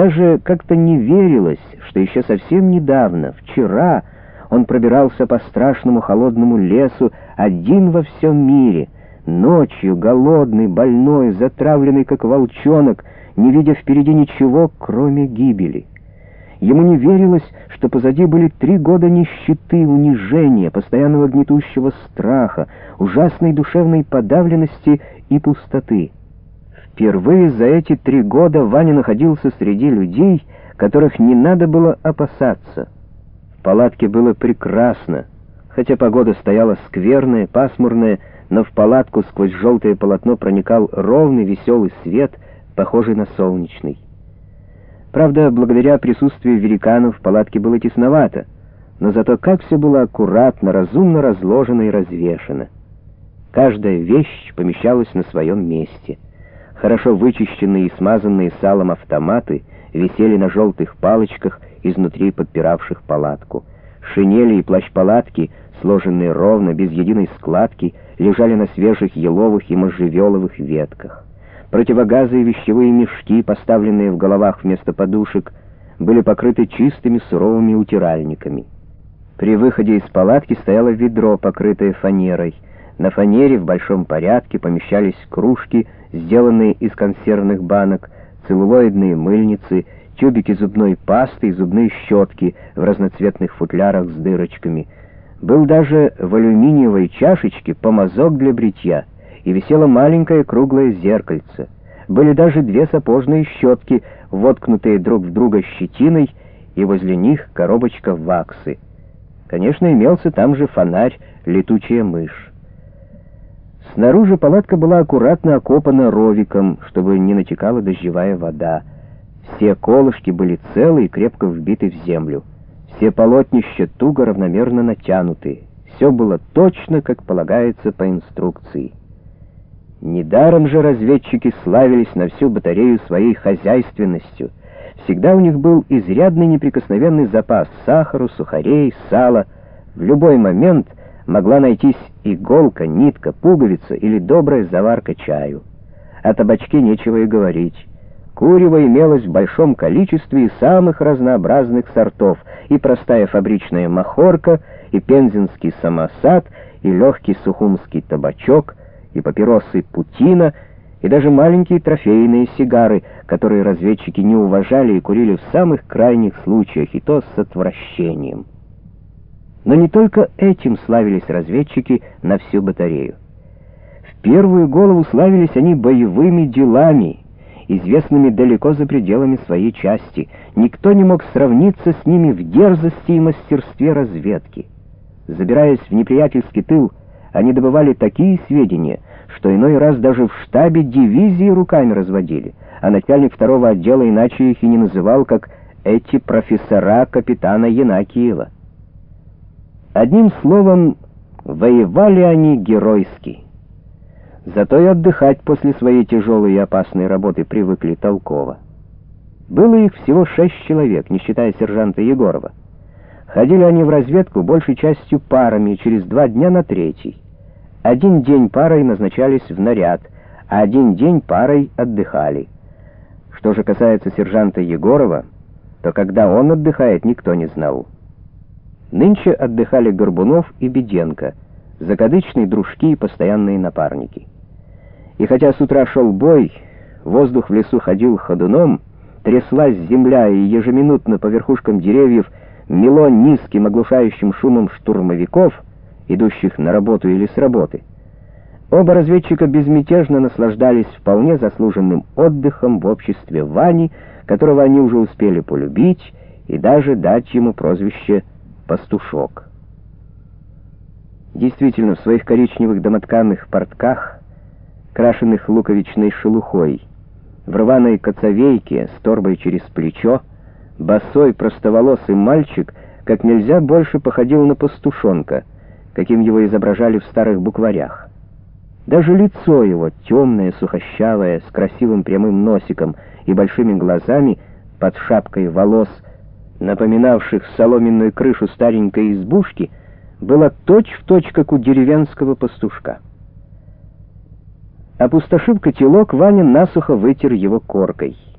даже как-то не верилось, что еще совсем недавно, вчера, он пробирался по страшному холодному лесу один во всем мире, ночью, голодный, больной, затравленный, как волчонок, не видя впереди ничего, кроме гибели. Ему не верилось, что позади были три года нищеты, унижения, постоянного гнетущего страха, ужасной душевной подавленности и пустоты. Впервые за эти три года Ваня находился среди людей, которых не надо было опасаться. В палатке было прекрасно, хотя погода стояла скверная, пасмурная, но в палатку сквозь желтое полотно проникал ровный веселый свет, похожий на солнечный. Правда, благодаря присутствию великанов в палатке было тесновато, но зато как все было аккуратно, разумно разложено и развешено. Каждая вещь помещалась на своем месте. Хорошо вычищенные и смазанные салом автоматы висели на желтых палочках, изнутри подпиравших палатку. Шинели и плащ-палатки, сложенные ровно, без единой складки, лежали на свежих еловых и можжевеловых ветках. Противогазы и вещевые мешки, поставленные в головах вместо подушек, были покрыты чистыми суровыми утиральниками. При выходе из палатки стояло ведро, покрытое фанерой. На фанере в большом порядке помещались кружки, сделанные из консервных банок, целлулоидные мыльницы, тюбики зубной пасты и зубные щетки в разноцветных футлярах с дырочками. Был даже в алюминиевой чашечке помазок для бритья — и висело маленькое круглое зеркальце. Были даже две сапожные щетки, воткнутые друг в друга щетиной, и возле них коробочка ваксы. Конечно, имелся там же фонарь, летучая мышь. Снаружи палатка была аккуратно окопана ровиком, чтобы не натекала дождевая вода. Все колышки были целы и крепко вбиты в землю. Все полотнища туго равномерно натянуты. Все было точно, как полагается по инструкции. Недаром же разведчики славились на всю батарею своей хозяйственностью. Всегда у них был изрядный неприкосновенный запас сахара, сухарей, сала. В любой момент могла найтись иголка, нитка, пуговица или добрая заварка чаю. О табачке нечего и говорить. Курево имелось в большом количестве и самых разнообразных сортов, и простая фабричная махорка, и пензенский самосад, и легкий сухумский табачок — и папиросы Путина, и даже маленькие трофейные сигары, которые разведчики не уважали и курили в самых крайних случаях, и то с отвращением. Но не только этим славились разведчики на всю батарею. В первую голову славились они боевыми делами, известными далеко за пределами своей части. Никто не мог сравниться с ними в дерзости и мастерстве разведки. Забираясь в неприятельский тыл, они добывали такие сведения, что иной раз даже в штабе дивизии руками разводили, а начальник второго отдела иначе их и не называл, как эти профессора капитана Янакиева. Одним словом, воевали они геройски. Зато и отдыхать после своей тяжелой и опасной работы привыкли толково. Было их всего шесть человек, не считая сержанта Егорова. Ходили они в разведку большей частью парами, через два дня на третий. Один день парой назначались в наряд, а один день парой отдыхали. Что же касается сержанта Егорова, то когда он отдыхает, никто не знал. Нынче отдыхали Горбунов и Беденко, закадычные дружки и постоянные напарники. И хотя с утра шел бой, воздух в лесу ходил ходуном, тряслась земля и ежеминутно по верхушкам деревьев мело низким оглушающим шумом штурмовиков, идущих на работу или с работы. Оба разведчика безмятежно наслаждались вполне заслуженным отдыхом в обществе Вани, которого они уже успели полюбить и даже дать ему прозвище «пастушок». Действительно, в своих коричневых домотканных портках, крашенных луковичной шелухой, в рваной коцовейке с торбой через плечо, босой простоволосый мальчик как нельзя больше походил на пастушонка, каким его изображали в старых букварях. Даже лицо его, темное, сухощавое, с красивым прямым носиком и большими глазами, под шапкой волос, напоминавших соломенную крышу старенькой избушки, было точь-в-точь, точь, как у деревенского пастушка. Опустошив котелок, Ваня насухо вытер его коркой —